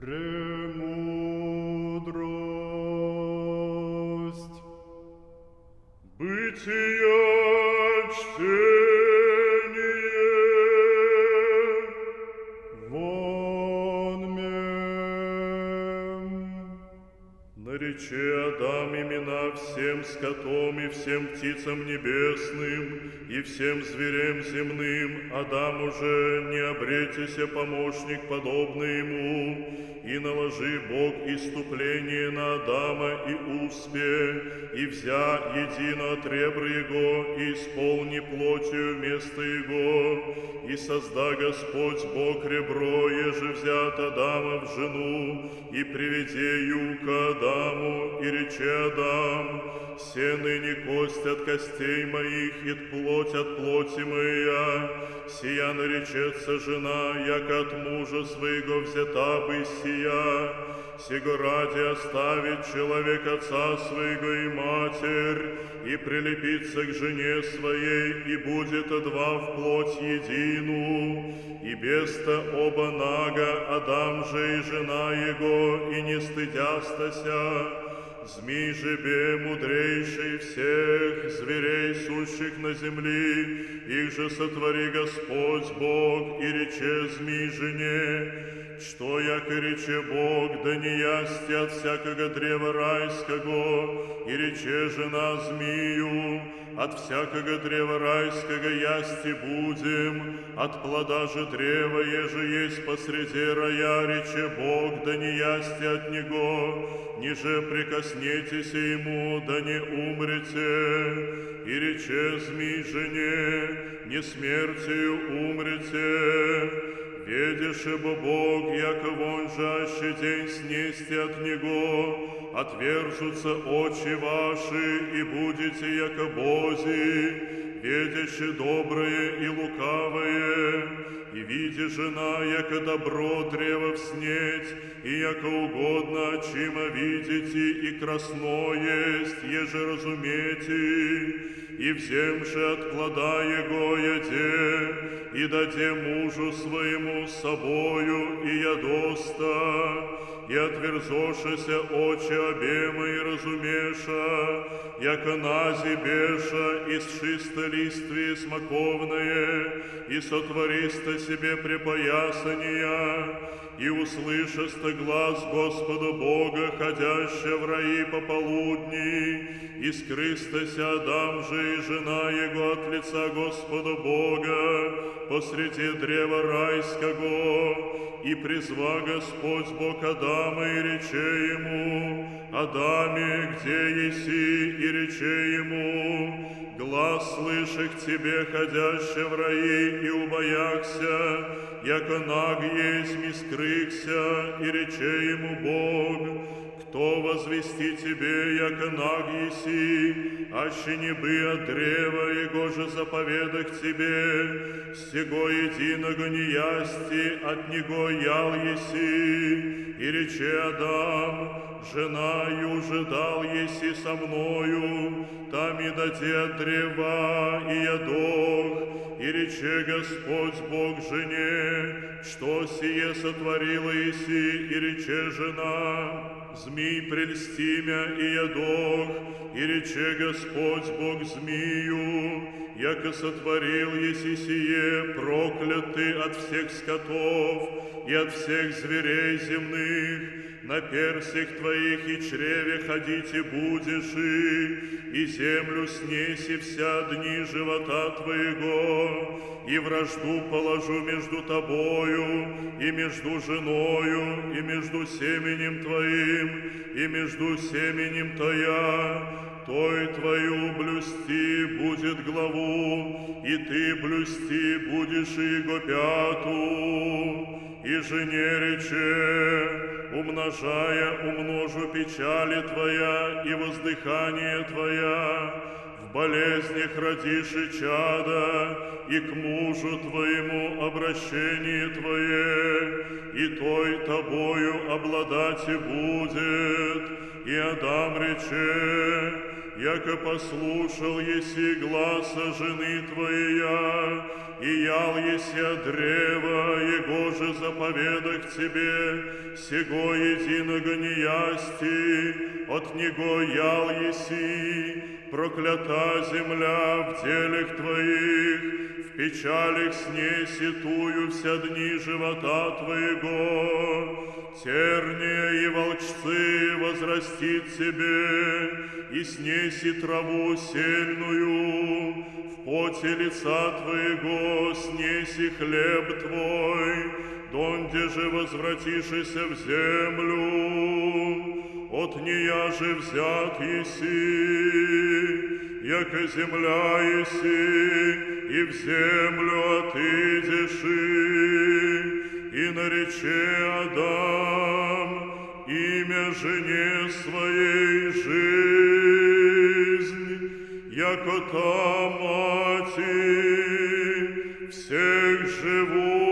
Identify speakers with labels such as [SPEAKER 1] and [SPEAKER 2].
[SPEAKER 1] Премудрость.
[SPEAKER 2] Бытия чтение. Нарече Адам имена всем скотом и всем птицам небесным, и всем зверям земным. Адам уже не обретися помощник, подобный ему, и наложи Бог иступление на Адама и успе, и взя едино от ребра его, и исполни плотью вместо его, и созда Господь Бог ребро, еже взят Адама в жену, и приведи к Адаму, и рече Адам, все ныне кость от костей моих, и плоть от плоти моя, сия наречется жена, як от мужа своего взята бы сия, сего ради оставит человек отца своего и матерь, и прилепится к жене своей, и будет два в плоть едину, и беста оба нага, Адам же и жена его, и не стыдястася, Змей же бе мудрейший всех зверей, сущих на земли, их же сотвори Господь Бог, и рече змей жене, что, яко рече Бог, да не ясти от всякого древа райского, и рече жена змею, от всякого древа райского ясти будем, от плода же древа, еже есть посреди рая, рече Бог, да не ясти от него, ниже прикоснетесь ему, да не умрете, и рече змей жене, не смертью умрете, Ведешь, ибо Бог, яко вон жаще день снести от Него, отвержутся очи ваши, и будете, яко Бози, видящи доброе и лукавое, и види жена, яко добро древо вснеть, и яко угодно очима видите, и красно есть, еже разумете, и вземши от плода его яде, и даде мужу своему собою, и ядоста, и отверзошися очи обема и разумеша, яко нази беша из шисто листве смоковное, и сотвориста себе припоясания, и услышаста глаз Господа Бога, ходящего в раи пополудни, и скрыстася Адам же и жена его от лица Господа Бога посреди древа райского, и призва Господь Бог Адама и рече ему, Адаме, где еси, и рече ему, глаз слыших тебе, ходящий в раи, и убояхся, яко наг есть ми скрыхся, и рече ему Бог, кто возвести тебе, яко наг еси, аще не бы от древа, его же заповедах тебе, сего единого не ясти, от него ял еси, и рече Адам, жена юже дал еси со мною, там и даде от древа, и ядох, и рече Господь Бог жене, что сие сотворила еси, и рече жена, змей прельстимя и ядох, и рече Господь Бог змею, яко сотворил еси сие, прокляты от всех скотов и от всех зверей земных, на персях твоих и чреве ходите будешь и, и землю снеси вся дни живота твоего, и вражду положу между тобою, и между женою, и между семенем твоим, и между семенем твоя, той твою блюсти будет главу, и ты блюсти будешь его пяту, и жене рече, умножая, умножу печали твоя и воздыхание твоя, в болезнях родишь и чада, и к мужу твоему обращение твое, и той тобою обладать и будет, и Адам рече, яко послушал еси гласа жены твоя, и ял еси от древа, его же заповедах тебе, сего единого не ясти, от него ял еси, проклята земля в делях твоих, в печалях снеси тую вся дни живота твоего, терния и волчцы возрастит тебе, и снеси траву сельную, в поте лица твоего снеси хлеб твой, донде же возвратишься в землю, от нея же взят еси, яко земля еси, и в землю отыдешь, и нарече Адам имя жене своей жизнь, яко та мати всех живущих